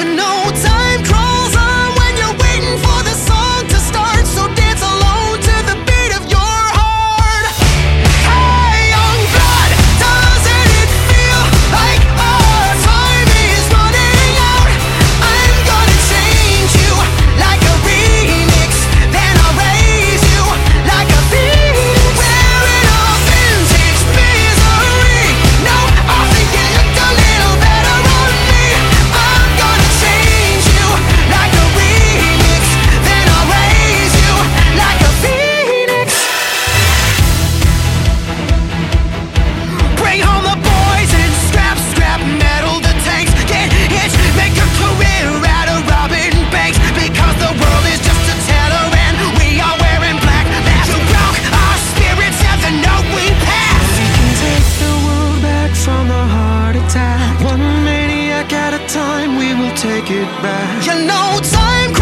to know time we will take it back. You know time.